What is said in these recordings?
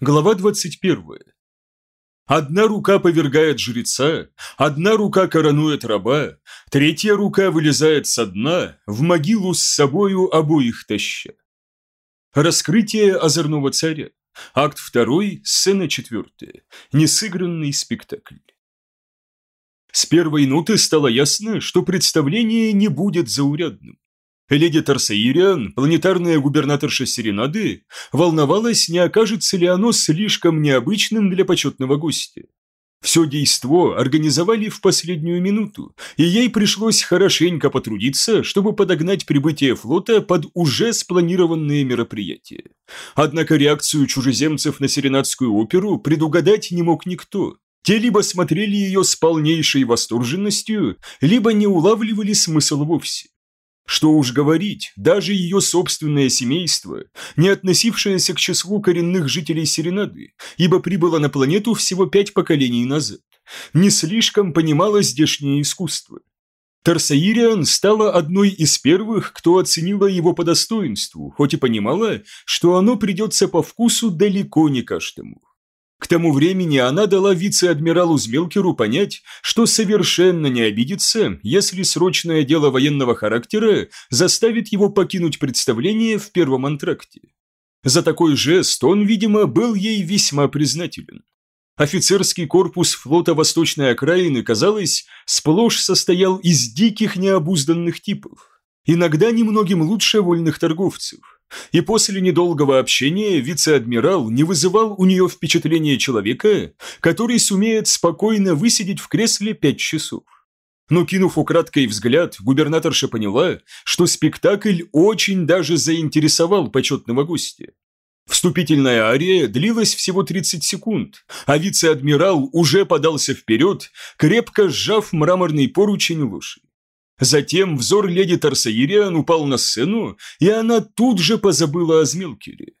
Глава 21. Одна рука повергает жреца, одна рука коронует раба, третья рука вылезает со дна, в могилу с собою обоих таща. Раскрытие озорного царя. Акт 2, сцена 4. Несыгранный спектакль. С первой ноты стало ясно, что представление не будет заурядным. Леди Тарсаириан, планетарная губернаторша Серенады, волновалась, не окажется ли оно слишком необычным для почетного гостя. Все действо организовали в последнюю минуту, и ей пришлось хорошенько потрудиться, чтобы подогнать прибытие флота под уже спланированные мероприятия. Однако реакцию чужеземцев на Серенадскую оперу предугадать не мог никто. Те либо смотрели ее с полнейшей восторженностью, либо не улавливали смысл вовсе. Что уж говорить, даже ее собственное семейство, не относившееся к числу коренных жителей Серенады, ибо прибыло на планету всего пять поколений назад, не слишком понимало здешнее искусство. Тарсаириан стала одной из первых, кто оценила его по достоинству, хоть и понимала, что оно придется по вкусу далеко не каждому. К тому времени она дала вице-адмиралу Змелкеру понять, что совершенно не обидится, если срочное дело военного характера заставит его покинуть представление в первом антракте. За такой жест он, видимо, был ей весьма признателен. Офицерский корпус флота Восточной окраины, казалось, сплошь состоял из диких необузданных типов, иногда немногим лучше вольных торговцев и после недолгого общения вице-адмирал не вызывал у нее впечатления человека, который сумеет спокойно высидеть в кресле пять часов. Но кинув украдкой взгляд, губернаторша поняла, что спектакль очень даже заинтересовал почетного гостя. Вступительная ария длилась всего 30 секунд, а вице-адмирал уже подался вперед, крепко сжав мраморный поручень лошади. Затем взор леди Тарсаириан упал на сцену, и она тут же позабыла о Змелкере.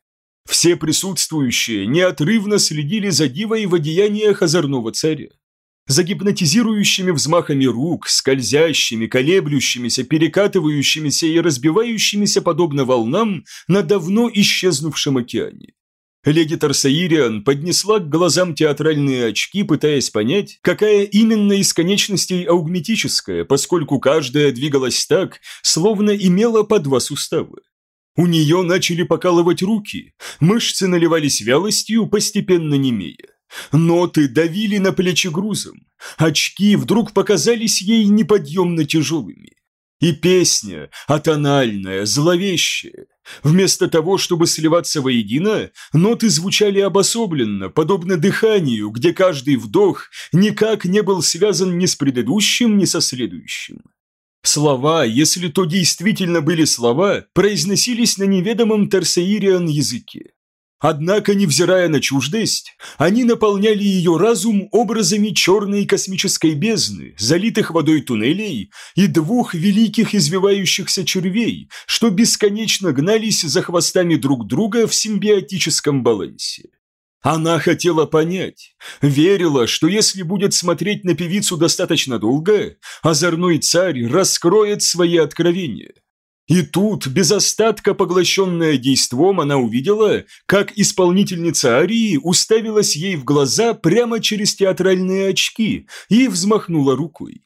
Все присутствующие неотрывно следили за дивой в одеяниях озорного царя. За гипнотизирующими взмахами рук, скользящими, колеблющимися, перекатывающимися и разбивающимися подобно волнам на давно исчезнувшем океане. Леди Тарсаириан поднесла к глазам театральные очки, пытаясь понять, какая именно из конечностей аугметическая, поскольку каждая двигалась так, словно имела по два сустава. У нее начали покалывать руки, мышцы наливались вялостью, постепенно немея. Ноты давили на плечи грузом, очки вдруг показались ей неподъемно тяжелыми. И песня, атональная, зловещая. Вместо того, чтобы сливаться воедино, ноты звучали обособленно, подобно дыханию, где каждый вдох никак не был связан ни с предыдущим, ни со следующим. Слова, если то действительно были слова, произносились на неведомом Терсеириан языке. Однако, невзирая на чуждость, они наполняли ее разум образами черной космической бездны, залитых водой туннелей и двух великих извивающихся червей, что бесконечно гнались за хвостами друг друга в симбиотическом балансе. Она хотела понять, верила, что если будет смотреть на певицу достаточно долго, озорной царь раскроет свои откровения – и тут, без остатка поглощенная действом, она увидела, как исполнительница Арии уставилась ей в глаза прямо через театральные очки и взмахнула рукой.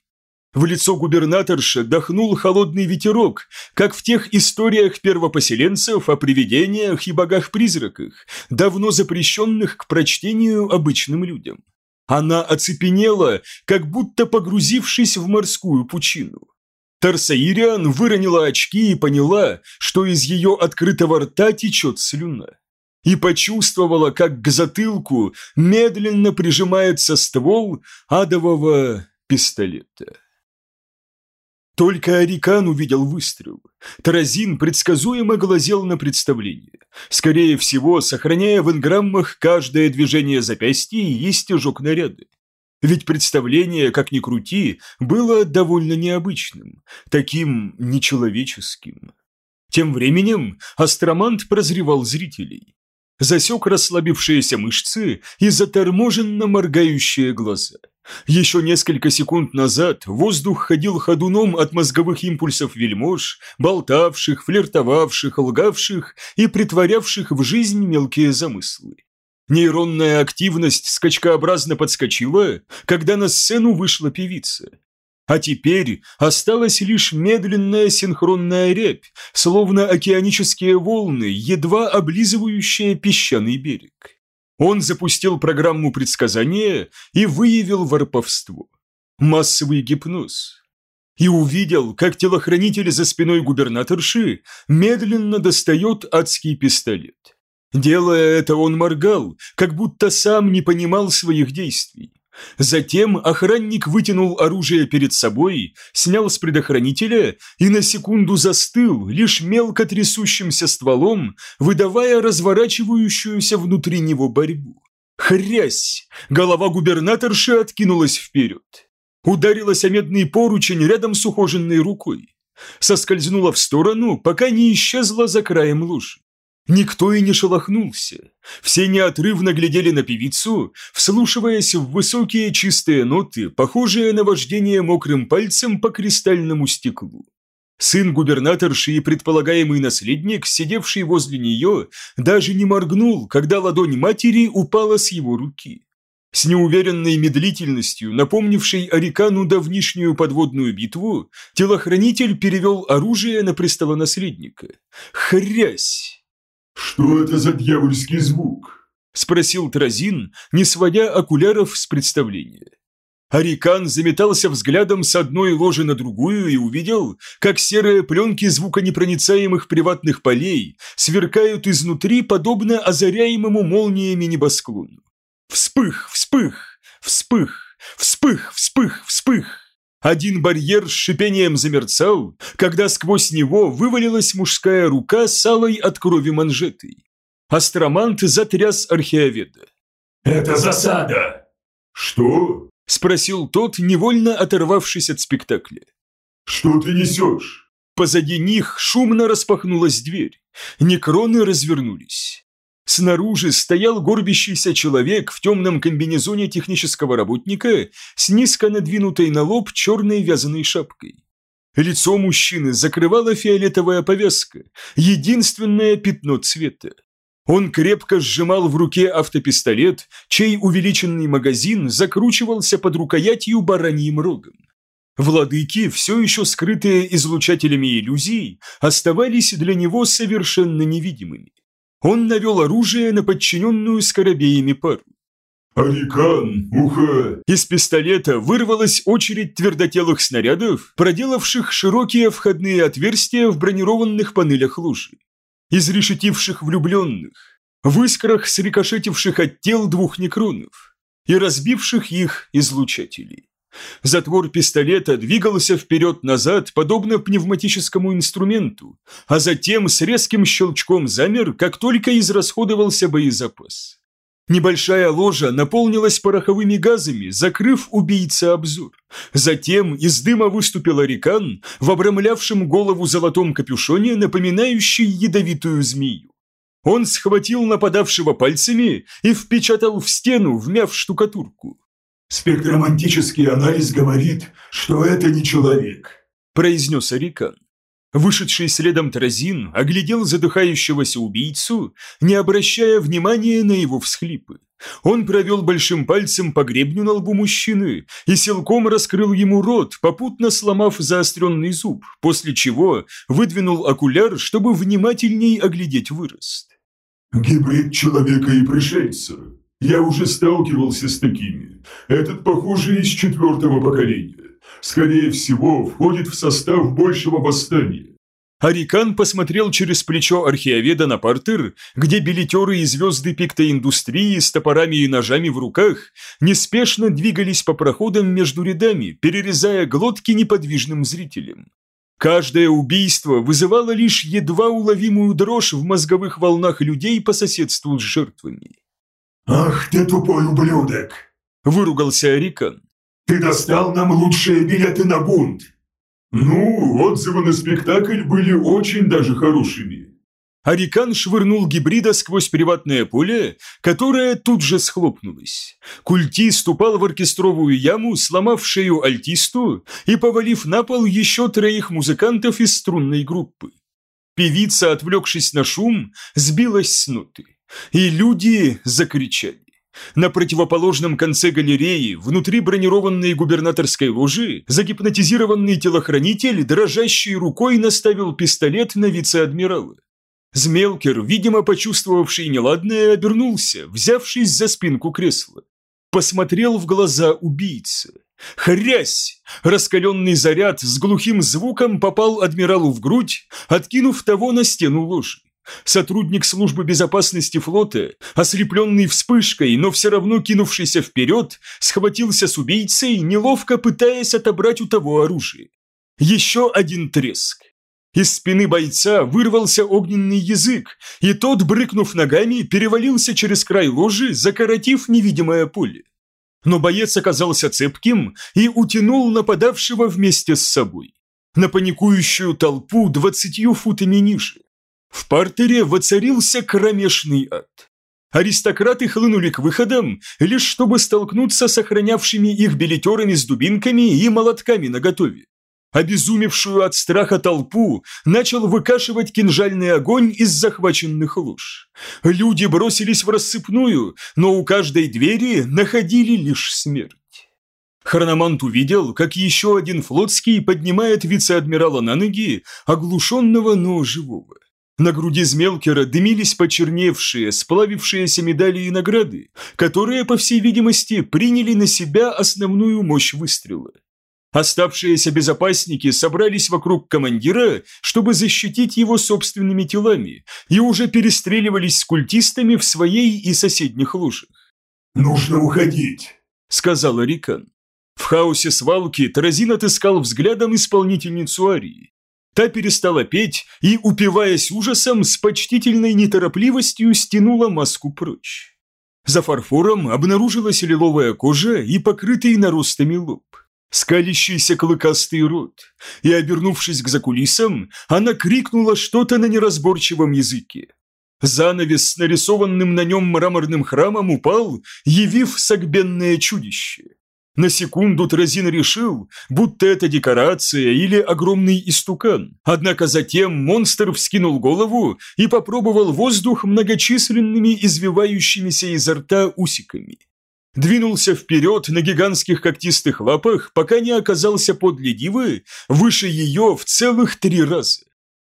В лицо губернаторша дохнул холодный ветерок, как в тех историях первопоселенцев о привидениях и богах-призраках, давно запрещенных к прочтению обычным людям. Она оцепенела, как будто погрузившись в морскую пучину. Тарсаириан выронила очки и поняла, что из ее открытого рта течет слюна. И почувствовала, как к затылку медленно прижимается ствол адового пистолета. Только Арикан увидел выстрел. Таразин предсказуемо глазел на представление. Скорее всего, сохраняя в инграммах каждое движение запястья и стежок наряда. Ведь представление, как ни крути, было довольно необычным, таким нечеловеческим. Тем временем астромант прозревал зрителей. Засек расслабившиеся мышцы и заторможенно моргающие глаза. Еще несколько секунд назад воздух ходил ходуном от мозговых импульсов вельмож, болтавших, флиртовавших, лгавших и притворявших в жизнь мелкие замыслы. Нейронная активность скачкообразно подскочила, когда на сцену вышла певица. А теперь осталась лишь медленная синхронная рябь, словно океанические волны, едва облизывающие песчаный берег. Он запустил программу предсказания и выявил ворповство. Массовый гипноз. И увидел, как телохранитель за спиной губернаторши медленно достает адский пистолет. Делая это, он моргал, как будто сам не понимал своих действий. Затем охранник вытянул оружие перед собой, снял с предохранителя и на секунду застыл, лишь мелко трясущимся стволом, выдавая разворачивающуюся внутри него борьбу. Хрясь! Голова губернаторши откинулась вперед. Ударилась о медный поручень рядом с ухоженной рукой. Соскользнула в сторону, пока не исчезла за краем лужи. Никто и не шелохнулся. Все неотрывно глядели на певицу, вслушиваясь в высокие чистые ноты, похожие на вождение мокрым пальцем по кристальному стеклу. Сын губернаторши и предполагаемый наследник, сидевший возле нее, даже не моргнул, когда ладонь матери упала с его руки. С неуверенной медлительностью, напомнившей Арикану давнишнюю подводную битву, телохранитель перевел оружие на престолонаследника. Хрясь! «Что это за дьявольский звук?» – спросил Тразин, не сводя окуляров с представления. Арикан заметался взглядом с одной ложи на другую и увидел, как серые пленки звуконепроницаемых приватных полей сверкают изнутри, подобно озаряемому молниями небосклону. Вспых, вспых, вспых, вспых, вспых, вспых. Один барьер с шипением замерцал, когда сквозь него вывалилась мужская рука с алой от крови манжетой. Астромант затряс археоведа. «Это засада!» «Что?» – спросил тот, невольно оторвавшись от спектакля. «Что ты несешь?» Позади них шумно распахнулась дверь. Некроны развернулись. Снаружи стоял горбящийся человек в темном комбинезоне технического работника с низко надвинутой на лоб черной вязаной шапкой. Лицо мужчины закрывала фиолетовая повязка, единственное пятно цвета. Он крепко сжимал в руке автопистолет, чей увеличенный магазин закручивался под рукоятью бараньим рогом. Владыки, все еще скрытые излучателями иллюзий, оставались для него совершенно невидимыми. Он навел оружие на подчиненную скоробеями пару. «Арикан, уха!» Из пистолета вырвалась очередь твердотелых снарядов, проделавших широкие входные отверстия в бронированных панелях лужи. Изрешетивших влюбленных, в искрах срикошетивших от тел двух некронов и разбивших их излучателей. Затвор пистолета двигался вперед-назад, подобно пневматическому инструменту, а затем с резким щелчком замер, как только израсходовался боезапас. Небольшая ложа наполнилась пороховыми газами, закрыв убийце обзор. Затем из дыма выступил Арикан в обрамлявшем голову золотом капюшоне, напоминающий ядовитую змею. Он схватил нападавшего пальцами и впечатал в стену, вмяв штукатурку. «Спектромантический анализ говорит, что это не человек», – произнес Арикан. Вышедший следом Тразин оглядел задыхающегося убийцу, не обращая внимания на его всхлипы. Он провел большим пальцем по гребню на лбу мужчины и силком раскрыл ему рот, попутно сломав заостренный зуб, после чего выдвинул окуляр, чтобы внимательней оглядеть вырост. «Гибрид человека и пришельца», я уже сталкивался с такими. Этот, похоже, из четвертого поколения. Скорее всего, входит в состав большего восстания. Арикан посмотрел через плечо археоведа на портер, где билетеры и звезды пиктоиндустрии с топорами и ножами в руках неспешно двигались по проходам между рядами, перерезая глотки неподвижным зрителям. Каждое убийство вызывало лишь едва уловимую дрожь в мозговых волнах людей по соседству с жертвами. «Ах ты тупой ублюдок!» – выругался Арикан. «Ты достал нам лучшие билеты на бунт!» «Ну, отзывы на спектакль были очень даже хорошими». Арикан швырнул гибрида сквозь приватное поле, которое тут же схлопнулось. Культист упал в оркестровую яму, сломав шею альтисту и повалив на пол еще троих музыкантов из струнной группы. Певица, отвлекшись на шум, сбилась с ноты. И люди закричали. На противоположном конце галереи, внутри бронированной губернаторской ложи, загипнотизированный телохранитель дрожащей рукой наставил пистолет на вице-адмирала. Змелкер, видимо, почувствовавший неладное, обернулся, взявшись за спинку кресла. Посмотрел в глаза убийцы. Хрясь! Раскаленный заряд с глухим звуком попал адмиралу в грудь, откинув того на стену ложи. Сотрудник службы безопасности флота, ослепленный вспышкой, но все равно кинувшийся вперед, схватился с убийцей, неловко пытаясь отобрать у того оружие. Еще один треск. Из спины бойца вырвался огненный язык, и тот, брыкнув ногами, перевалился через край ложи, закоротив невидимое поле. Но боец оказался цепким и утянул нападавшего вместе с собой. На паникующую толпу двадцатью футами ниже. В партере воцарился кромешный ад. Аристократы хлынули к выходам, лишь чтобы столкнуться с охранявшими их билетерами с дубинками и молотками наготове. Обезумевшую от страха толпу начал выкашивать кинжальный огонь из захваченных луж. Люди бросились в рассыпную, но у каждой двери находили лишь смерть. Хрономант увидел, как еще один флотский поднимает вице-адмирала на ноги, оглушенного, но живого. На груди Змелкера дымились почерневшие, сплавившиеся медали и награды, которые, по всей видимости, приняли на себя основную мощь выстрела. Оставшиеся безопасники собрались вокруг командира, чтобы защитить его собственными телами, и уже перестреливались с культистами в своей и соседних лужах. «Нужно уходить», — сказал Арикан. В хаосе свалки Таразин отыскал взглядом исполнительницу Арии. Та перестала петь и, упиваясь ужасом, с почтительной неторопливостью стянула маску прочь. За фарфором обнаружилась лиловая кожа и покрытый наростами лоб скалящийся клыкастый рот, и, обернувшись к закулисам, она крикнула что-то на неразборчивом языке. Занавес с нарисованным на нем мраморным храмом упал, явив согбенное чудище. На секунду Тразин решил, будто это декорация или огромный истукан, однако затем монстр вскинул голову и попробовал воздух многочисленными извивающимися изо рта усиками двинулся вперед на гигантских когтистых лапах, пока не оказался подле Дивы, выше ее в целых три раза.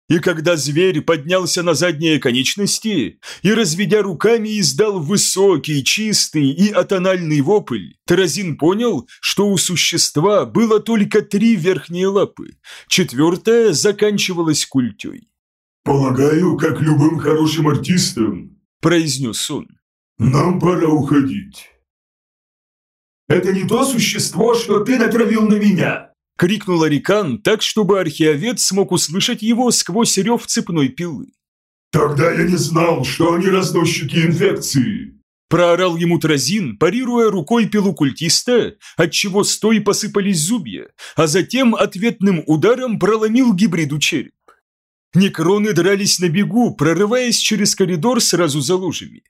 И когда зверь поднялся на задние конечности и, разведя руками, издал высокий, чистый и атональный вопль, Таразин понял, что у существа было только три верхние лапы, четвертая заканчивалась культей. «Полагаю, как любым хорошим артистам», – произнес он. «Нам пора уходить». «Это не то существо, что ты натравил на меня!» – крикнул Арикан так, чтобы археовед смог услышать его сквозь рев цепной пилы. «Тогда я не знал, что они разносчики инфекции!» Проорал ему Тразин, парируя рукой пилу культиста, отчего стой посыпались зубья, а затем ответным ударом проломил гибриду череп. Некроны дрались на бегу, прорываясь через коридор сразу за лужами.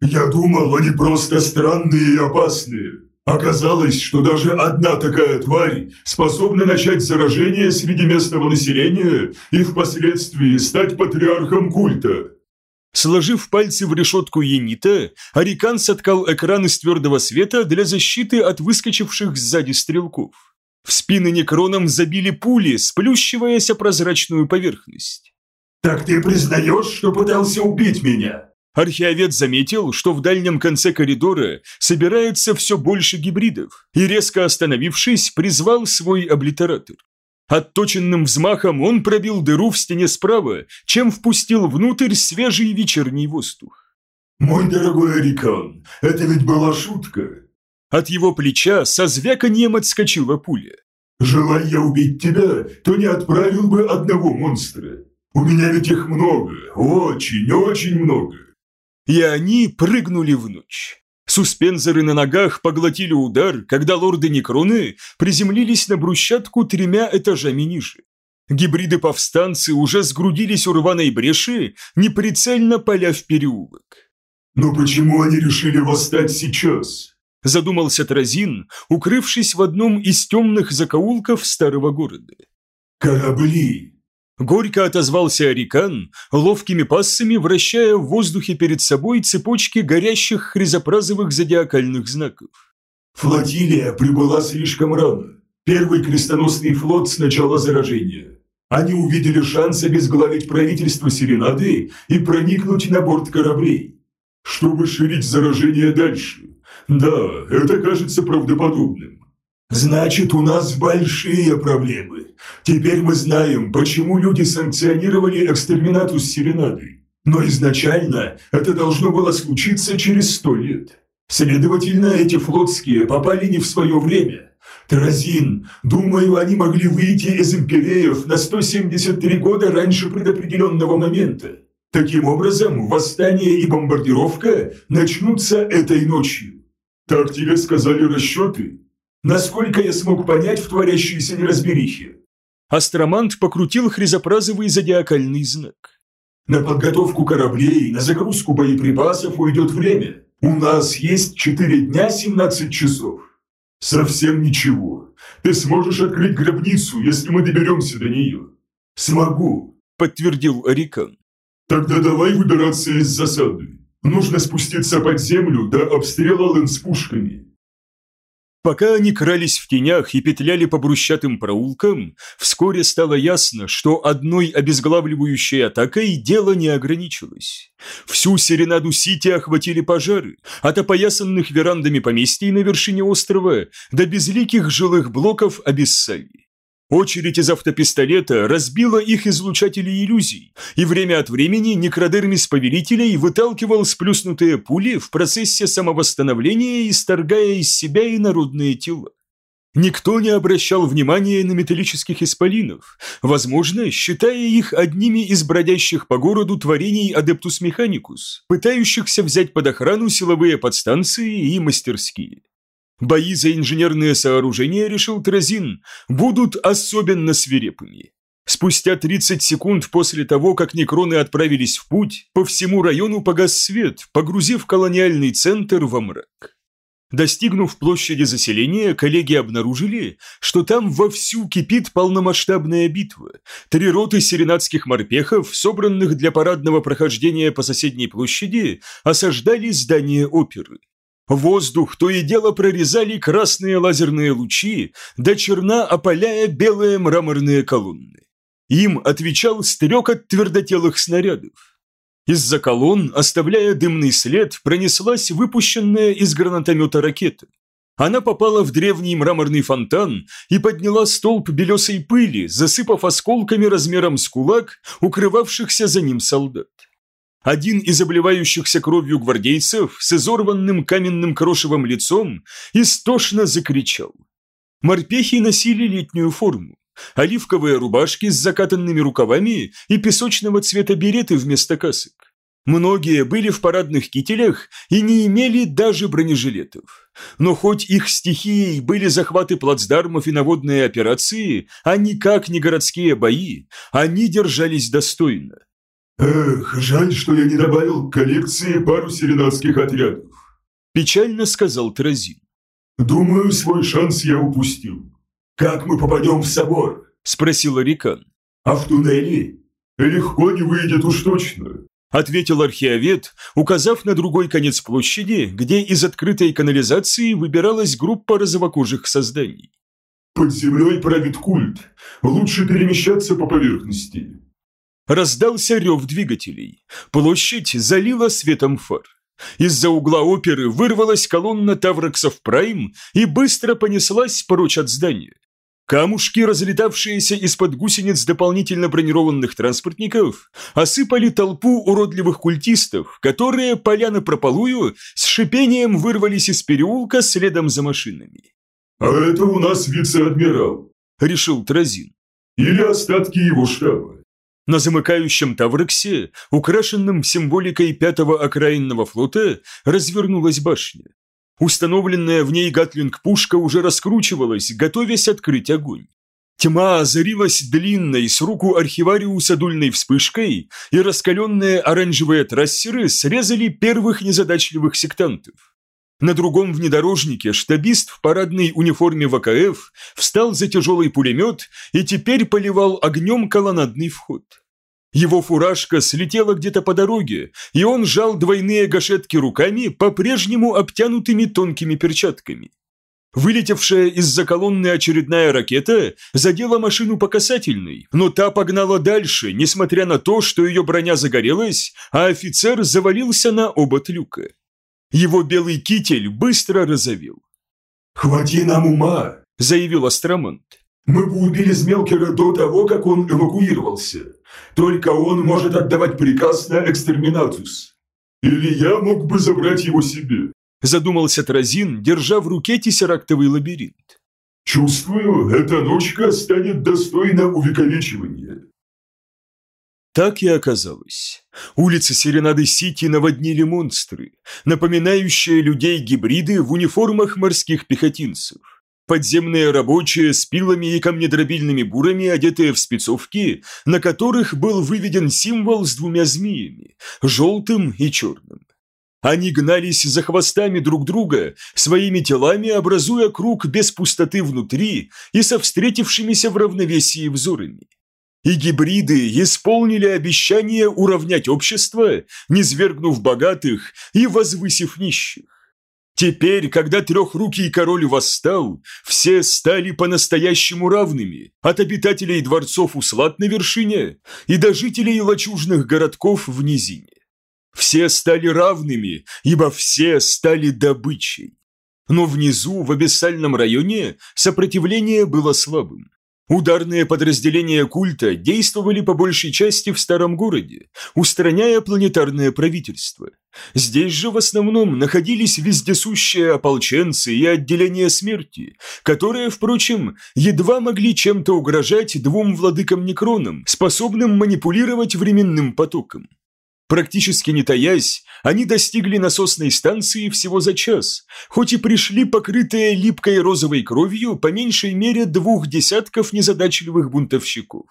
«Я думал, они просто странные и опасные», Оказалось, что даже одна такая тварь способна начать заражение среди местного населения и впоследствии стать патриархом культа. Сложив пальцы в решетку Енита, Арикан соткал экран из твердого света для защиты от выскочивших сзади стрелков. В спины некроном забили пули, сплющиваясь о прозрачную поверхность. «Так ты признаешь, что пытался убить меня?» Археовед заметил, что в дальнем конце коридора собирается все больше гибридов, и, резко остановившись, призвал свой облитератор. Отточенным взмахом он пробил дыру в стене справа, чем впустил внутрь свежий вечерний воздух. «Мой дорогой Арикан, это ведь была шутка!» От его плеча со звяканьем отскочила пуля. «Желая я убить тебя, то не отправил бы одного монстра. У меня ведь их много, очень-очень много. И они прыгнули в ночь. Суспензоры на ногах поглотили удар, когда лорды Некроны приземлились на брусчатку тремя этажами ниже. Гибриды-повстанцы уже сгрудились у рваной бреши, неприцельно поля в переулок. «Но почему они решили восстать сейчас?» Задумался Тразин, укрывшись в одном из темных закоулков старого города. «Корабли!» Горько отозвался Арикан, ловкими пассами вращая в воздухе перед собой цепочки горящих хризопразовых зодиакальных знаков. Флотилия прибыла слишком рано. Первый крестоносный флот с начала заражения. Они увидели шанс обезглавить правительство Серенады и проникнуть на борт кораблей, чтобы ширить заражение дальше. Да, это кажется правдоподобным. Значит, у нас большие проблемы. Теперь мы знаем, почему люди санкционировали экстерминату с Серенадой. Но изначально это должно было случиться через сто лет. Следовательно, эти флотские попали не в свое время. Таразин, думаю, они могли выйти из империев на 173 года раньше предопределенного момента. Таким образом, восстание и бомбардировка начнутся этой ночью. Так тебе сказали расчеты? Насколько я смог понять в творящейся неразберихе? Астромант покрутил хризопразовый зодиакальный знак. На подготовку кораблей, на загрузку боеприпасов уйдет время. У нас есть 4 дня 17 часов. Совсем ничего. Ты сможешь открыть гробницу, если мы доберемся до нее. Смогу, подтвердил Арикан. Тогда давай выбираться из засады. Нужно спуститься под землю до обстрела лэн с пушками. Пока они крались в тенях и петляли по брусчатым проулкам, вскоре стало ясно, что одной обезглавливающей атакой дело не ограничилось. Всю Серенаду-Сити охватили пожары, от опоясанных верандами поместий на вершине острова до безликих жилых блоков обессали. Очередь из автопистолета разбила их излучатели иллюзий, и время от времени некродермис повелителей выталкивал сплюснутые пули в процессе самовосстановления, исторгая из себя инородные тела. Никто не обращал внимания на металлических исполинов, возможно, считая их одними из бродящих по городу творений Адептус Механикус, пытающихся взять под охрану силовые подстанции и мастерские. Бои за инженерные сооружения, решил Тразин, будут особенно свирепыми. Спустя 30 секунд после того, как некроны отправились в путь, по всему району погас свет, погрузив колониальный центр во мрак. Достигнув площади заселения, коллеги обнаружили, что там вовсю кипит полномасштабная битва. Три роты серенадских морпехов, собранных для парадного прохождения по соседней площади, осаждали здание оперы. Воздух то и дело прорезали красные лазерные лучи, до черна опаляя белые мраморные колонны. Им отвечал стрекот твердотелых снарядов. Из-за колонн, оставляя дымный след, пронеслась выпущенная из гранатомета ракета. Она попала в древний мраморный фонтан и подняла столб белесой пыли, засыпав осколками размером с кулак, укрывавшихся за ним солдат. Один из обливающихся кровью гвардейцев с изорванным каменным крошевым лицом истошно закричал. Морпехи носили летнюю форму. Оливковые рубашки с закатанными рукавами и песочного цвета береты вместо касок. Многие были в парадных кителях и не имели даже бронежилетов. Но хоть их стихией были захваты плацдармов и наводные операции, а никак не городские бои, они держались достойно. «Эх, жаль, что я не добавил к коллекции пару серенадских отрядов», – печально сказал Тразин. «Думаю, свой шанс я упустил. Как мы попадем в собор?» – спросил Рикан. «А в туннеле? Легко не выйдет уж точно», – ответил археовед, указав на другой конец площади, где из открытой канализации выбиралась группа розовокожих созданий. «Под землей правит культ. Лучше перемещаться по поверхности. Раздался рев двигателей. Площадь залила светом фар. Из-за угла оперы вырвалась колонна Тавраксов Прайм и быстро понеслась прочь от здания. Камушки, разлетавшиеся из-под гусениц дополнительно бронированных транспортников, осыпали толпу уродливых культистов, которые, поля на прополую, с шипением вырвались из переулка следом за машинами. «А это у нас вице-адмирал», — решил Тразин. «Или остатки его штаба. На замыкающем Таврексе, украшенном символикой пятого окраинного флота, развернулась башня. Установленная в ней гатлинг-пушка уже раскручивалась, готовясь открыть огонь. Тьма озарилась длинной с руку архивариуса дульной вспышкой, и раскаленные оранжевые трассеры срезали первых незадачливых сектантов. На другом внедорожнике штабист в парадной униформе ВКФ встал за тяжелый пулемет и теперь поливал огнем колоннадный вход. Его фуражка слетела где-то по дороге, и он жал двойные гашетки руками, по-прежнему обтянутыми тонкими перчатками. Вылетевшая из-за колонны очередная ракета задела машину по касательной, но та погнала дальше, несмотря на то, что ее броня загорелась, а офицер завалился на обод люка. Его белый китель быстро разовел. «Хвати нам ума!» – заявил Астромонт. «Мы бы убили Змелкера до того, как он эвакуировался. Только он может отдавать приказ на экстерминатус. Или я мог бы забрать его себе задумался Тразин, держа в руке тессерактовый лабиринт. «Чувствую, эта ночка станет достойна увековечивания». Так и оказалось. Улицы Серенады-Сити наводнили монстры, напоминающие людей-гибриды в униформах морских пехотинцев. Подземные рабочие с пилами и камнедробильными бурами, одетые в спецовки, на которых был выведен символ с двумя змеями – желтым и черным. Они гнались за хвостами друг друга, своими телами образуя круг без пустоты внутри и со встретившимися в равновесии взорами. И гибриды исполнили обещание уравнять общество, низвергнув богатых и возвысив нищих. Теперь, когда трехрукий король восстал, все стали по-настоящему равными, от обитателей дворцов услад на вершине и до жителей лачужных городков в низине. Все стали равными, ибо все стали добычей. Но внизу, в абиссальном районе, сопротивление было слабым. Ударные подразделения культа действовали по большей части в старом городе, устраняя планетарное правительство. Здесь же в основном находились вездесущие ополченцы и отделения смерти, которые, впрочем, едва могли чем-то угрожать двум владыкам-некронам, способным манипулировать временным потоком. Практически не таясь, они достигли насосной станции всего за час, хоть и пришли покрытые липкой розовой кровью по меньшей мере двух десятков незадачливых бунтовщиков.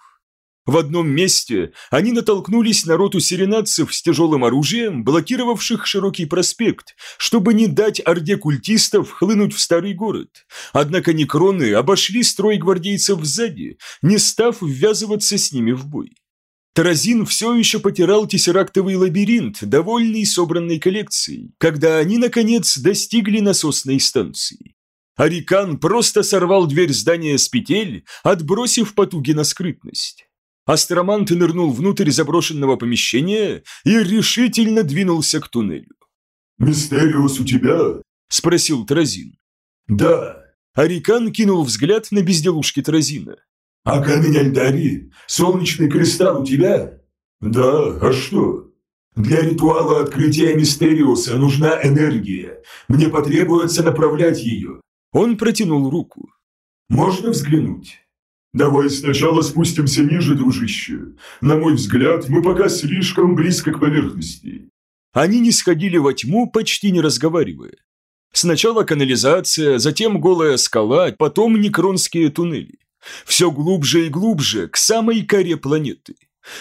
В одном месте они натолкнулись на роту серенадцев с тяжелым оружием, блокировавших широкий проспект, чтобы не дать орде культистов хлынуть в старый город. Однако некроны обошли строй гвардейцев сзади, не став ввязываться с ними в бой. Таразин все еще потирал тессерактовый лабиринт, довольный собранной коллекцией, когда они, наконец, достигли насосной станции. Арикан просто сорвал дверь здания с петель, отбросив потуги на скрытность. Астромант нырнул внутрь заброшенного помещения и решительно двинулся к туннелю. «Мистериус у тебя?» – спросил Таразин. «Да». Арикан кинул взгляд на безделушки Таразина. «А камень Альдари? Солнечный кристалл у тебя?» «Да, а что?» «Для ритуала открытия Мистериуса нужна энергия. Мне потребуется направлять ее». Он протянул руку. «Можно взглянуть?» «Давай сначала спустимся ниже, дружище. На мой взгляд, мы пока слишком близко к поверхности». Они не сходили во тьму, почти не разговаривая. Сначала канализация, затем голая скала, потом некронские туннели. Все глубже и глубже, к самой коре планеты.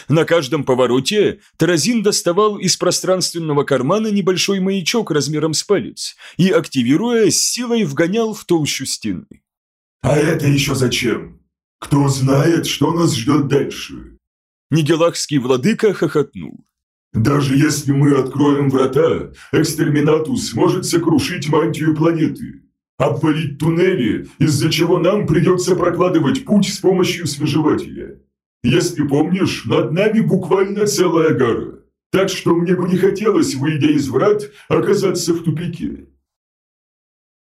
На каждом повороте Таразин доставал из пространственного кармана небольшой маячок размером с палец и, активируя, с силой вгонял в толщу стены. «А это еще зачем? Кто знает, что нас ждет дальше?» Нигелахский владыка хохотнул. «Даже если мы откроем врата, экстерминатус может сокрушить мантию планеты обвалить туннели, из-за чего нам придется прокладывать путь с помощью свежевателя. Если помнишь, над нами буквально целая гора. Так что мне бы не хотелось, выйдя из врат, оказаться в тупике.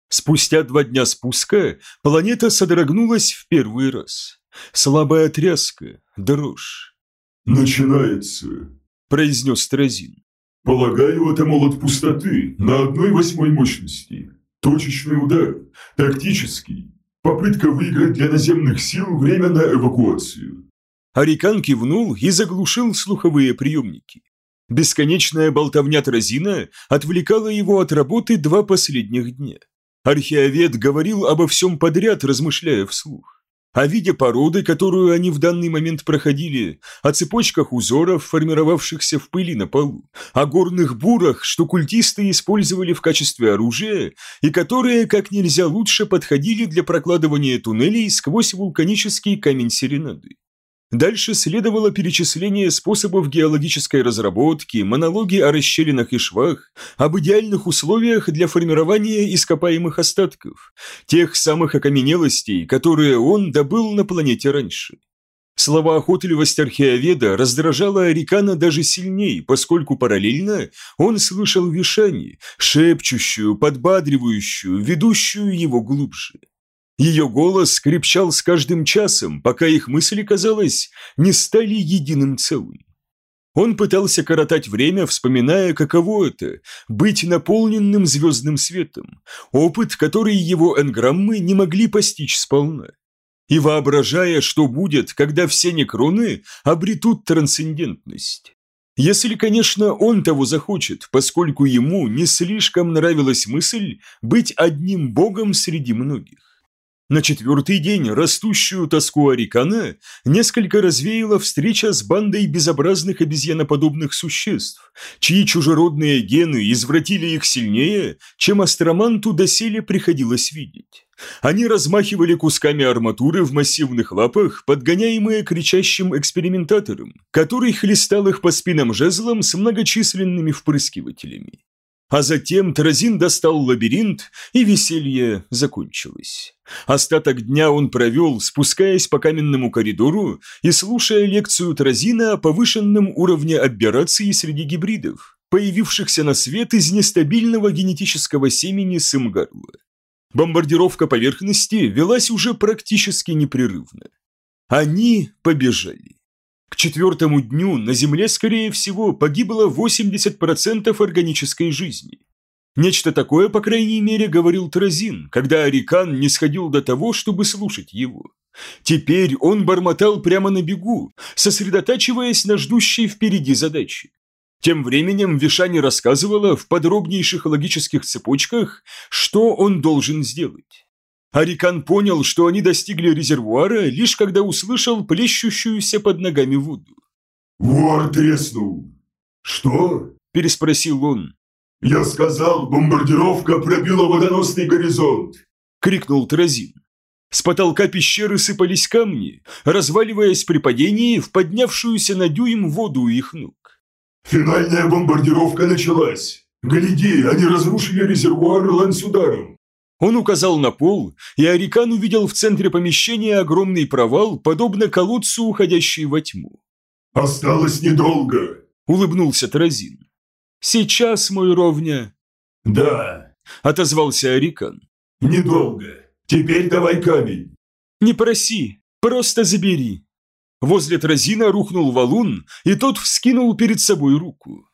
Спустя два дня спуска планета содрогнулась в первый раз. Слабая тряска, дрожь. «Начинается», – произнес Тразин. «Полагаю, это молот пустоты на одной восьмой мощности. Точечный удар, тактический, попытка выиграть для наземных сил время на эвакуацию. Арикан кивнул и заглушил слуховые приемники. Бесконечная болтовня Тразина отвлекала его от работы два последних дня. Археовед говорил обо всем подряд, размышляя вслух. О виде породы, которую они в данный момент проходили, о цепочках узоров, формировавшихся в пыли на полу, о горных бурах, что культисты использовали в качестве оружия и которые как нельзя лучше подходили для прокладывания туннелей сквозь вулканический камень серенады. Дальше следовало перечисление способов геологической разработки, монологи о расщелинах и швах, об идеальных условиях для формирования ископаемых остатков, тех самых окаменелостей, которые он добыл на планете раньше. Словоохотливость археоведа раздражала Арикана даже сильнее, поскольку параллельно он слышал вишани, шепчущую, подбадривающую, ведущую его глубже. Ее голос скрипчал с каждым часом, пока их мысли, казалось, не стали единым целым. Он пытался коротать время, вспоминая, каково это – быть наполненным звездным светом, опыт, который его энграммы не могли постичь сполна. И воображая, что будет, когда все некроны обретут трансцендентность. Если, конечно, он того захочет, поскольку ему не слишком нравилась мысль быть одним богом среди многих. На четвертый день растущую тоску Арикана несколько развеяла встреча с бандой безобразных обезьяноподобных существ, чьи чужеродные гены извратили их сильнее, чем астроманту доселе приходилось видеть. Они размахивали кусками арматуры в массивных лапах, подгоняемые кричащим экспериментатором, который хлестал их по спинам жезлом с многочисленными впрыскивателями. А затем Таразин достал лабиринт, и веселье закончилось. Остаток дня он провел, спускаясь по каменному коридору и слушая лекцию Таразина о повышенном уровне аберрации среди гибридов, появившихся на свет из нестабильного генетического семени Сымгарла. Бомбардировка поверхности велась уже практически непрерывно. Они побежали. К четвертому дню на Земле, скорее всего, погибло 80% органической жизни. Нечто такое, по крайней мере, говорил Тразин, когда Арикан не сходил до того, чтобы слушать его. Теперь он бормотал прямо на бегу, сосредотачиваясь на ждущей впереди задаче. Тем временем Вишани рассказывала в подробнейших логических цепочках, что он должен сделать. Арикан понял, что они достигли резервуара, лишь когда услышал плещущуюся под ногами воду. «Вор треснул!» «Что?» – переспросил он. «Я сказал, бомбардировка пробила водоносный горизонт!» – крикнул Тразин. С потолка пещеры сыпались камни, разваливаясь при падении в поднявшуюся на дюйм воду у их ног. «Финальная бомбардировка началась! Гляди, они разрушили резервуар лансударом!» Он указал на пол, и Арикан увидел в центре помещения огромный провал, подобно колодцу, уходящий во тьму. «Осталось недолго», – улыбнулся Таразин. «Сейчас, мой ровня». «Да», – отозвался Арикан. «Недолго. Теперь давай камень». «Не проси, просто забери». Возле Таразина рухнул валун, и тот вскинул перед собой руку.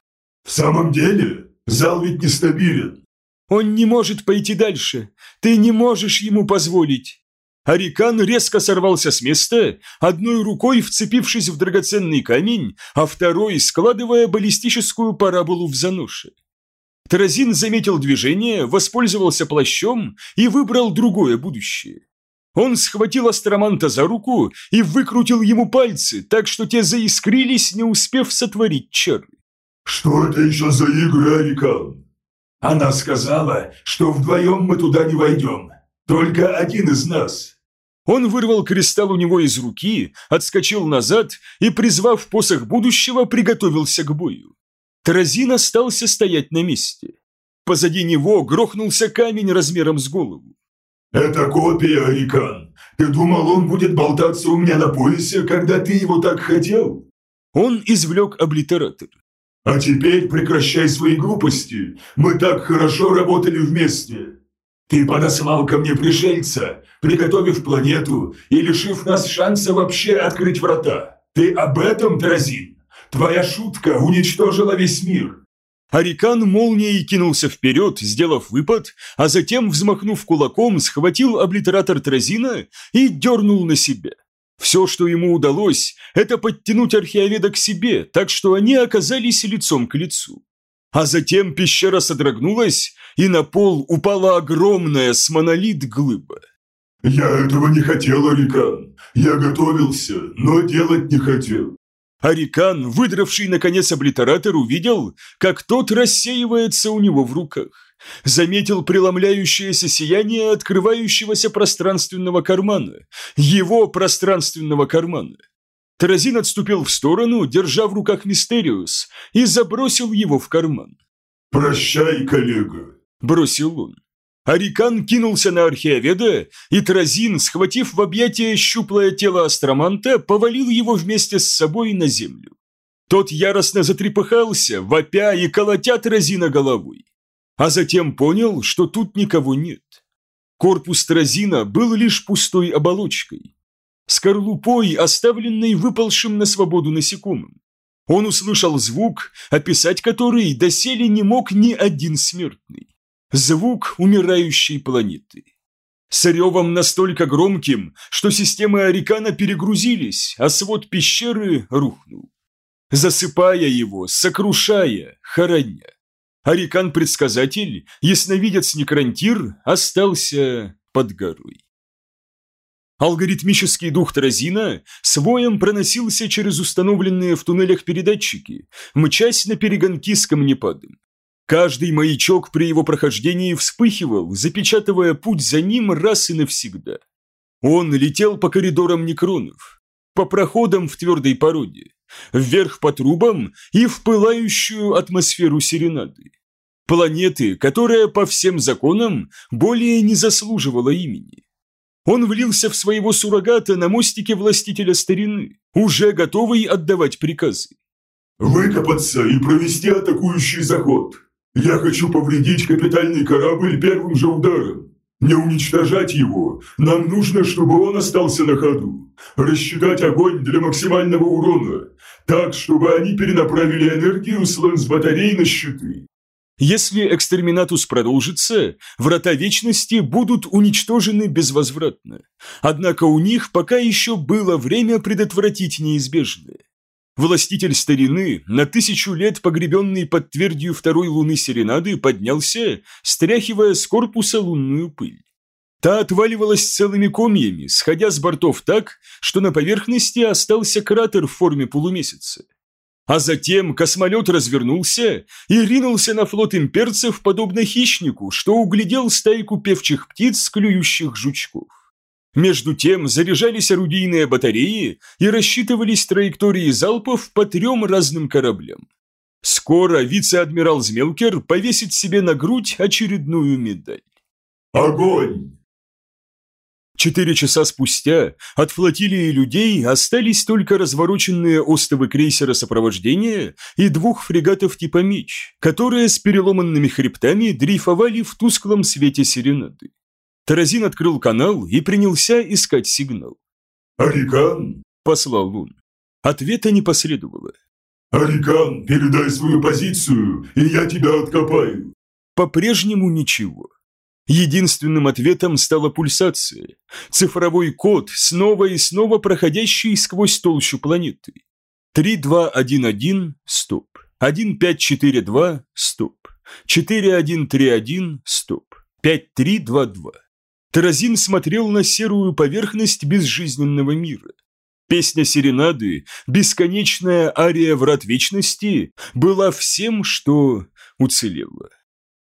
«В самом деле? Зал ведь нестабилен. Он не может пойти дальше. Ты не можешь ему позволить. Арикан резко сорвался с места, одной рукой вцепившись в драгоценный камень, а второй складывая баллистическую параболу в заноше. Таразин заметил движение, воспользовался плащом и выбрал другое будущее. Он схватил астроманта за руку и выкрутил ему пальцы, так что те заискрились, не успев сотворить чары. «Что это еще за игры, Арикан?» Она сказала, что вдвоем мы туда не войдем. Только один из нас. Он вырвал кристалл у него из руки, отскочил назад и, призвав посох будущего, приготовился к бою. Таразин остался стоять на месте. Позади него грохнулся камень размером с голову. «Это копия, Арикан. Ты думал, он будет болтаться у меня на поясе, когда ты его так хотел?» Он извлек облитератор. А теперь прекращай свои глупости. Мы так хорошо работали вместе. Ты подослал ко мне пришельца, приготовив планету и лишив нас шанса вообще открыть врата. Ты об этом, Тразин? Твоя шутка уничтожила весь мир. Арикан молнией кинулся вперед, сделав выпад, а затем, взмахнув кулаком, схватил облитератор Тразина и дернул на себя. Все, что ему удалось, это подтянуть археоведа к себе, так что они оказались лицом к лицу. А затем пещера содрогнулась, и на пол упала огромная с монолит глыба. «Я этого не хотел, Арикан. Я готовился, но делать не хотел». Арикан, выдравший наконец облитератор, увидел, как тот рассеивается у него в руках. Заметил преломляющееся сияние открывающегося пространственного кармана. Его пространственного кармана. Таразин отступил в сторону, держа в руках Мистериус, и забросил его в карман. «Прощай, коллега», – бросил он. Арикан кинулся на археоведа, и Тразин, схватив в объятия щуплое тело астроманта, повалил его вместе с собой на землю. Тот яростно затрепыхался, вопя и колотя Тразина головой. А затем понял, что тут никого нет. Корпус Тразина был лишь пустой оболочкой. Скорлупой, оставленной выпалшим на свободу насекомым. Он услышал звук, описать который доселе не мог ни один смертный. Звук умирающей планеты. С ревом настолько громким, что системы Арикана перегрузились, а свод пещеры рухнул. Засыпая его, сокрушая, хороня. Арикан-предсказатель, ясновидец Некрантир, остался под горой. Алгоритмический дух Таразина своем проносился через установленные в туннелях передатчики, мчась на перегонки с камнепадом. Каждый маячок при его прохождении вспыхивал, запечатывая путь за ним раз и навсегда. Он летел по коридорам некронов, по проходам в твердой породе, вверх по трубам и в пылающую атмосферу серенады. Планеты, которая по всем законам более не заслуживала имени. Он влился в своего суррогата на мостике властителя старины, уже готовый отдавать приказы. «Выкопаться и провести атакующий заход», я хочу повредить капитальный корабль первым же ударом. Не уничтожать его. Нам нужно, чтобы он остался на ходу. Рассчитать огонь для максимального урона. Так, чтобы они перенаправили энергию с лэнс-батарей на щиты. Если экстерминатус продолжится, врата вечности будут уничтожены безвозвратно. Однако у них пока еще было время предотвратить неизбежное. Властитель старины, на тысячу лет погребенный под твердью второй луны Серенады, поднялся, стряхивая с корпуса лунную пыль. Та отваливалась целыми комьями, сходя с бортов так, что на поверхности остался кратер в форме полумесяца. А затем космолет развернулся и ринулся на флот имперцев, подобно хищнику, что углядел стайку певчих птиц, клюющих жучков. Между тем заряжались орудийные батареи и рассчитывались траектории залпов по трем разным кораблям. Скоро вице-адмирал Змелкер повесит себе на грудь очередную медаль. Огонь! Четыре часа спустя от флотилии людей остались только развороченные остовы крейсера сопровождения и двух фрегатов типа «Меч», которые с переломанными хребтами дрейфовали в тусклом свете серенады. Таразин открыл канал и принялся искать сигнал. «Арикан?» – послал он. Ответа не последовало. «Арикан, передай свою позицию, и я тебя откопаю». По-прежнему ничего. Единственным ответом стала пульсация, цифровой код, снова и снова проходящий сквозь толщу планеты. 3211, стоп. 1542, стоп. 4131, стоп. 5322. Таразин смотрел на серую поверхность безжизненного мира. Песня серенады, бесконечная ария врат вечности, была всем, что уцелело.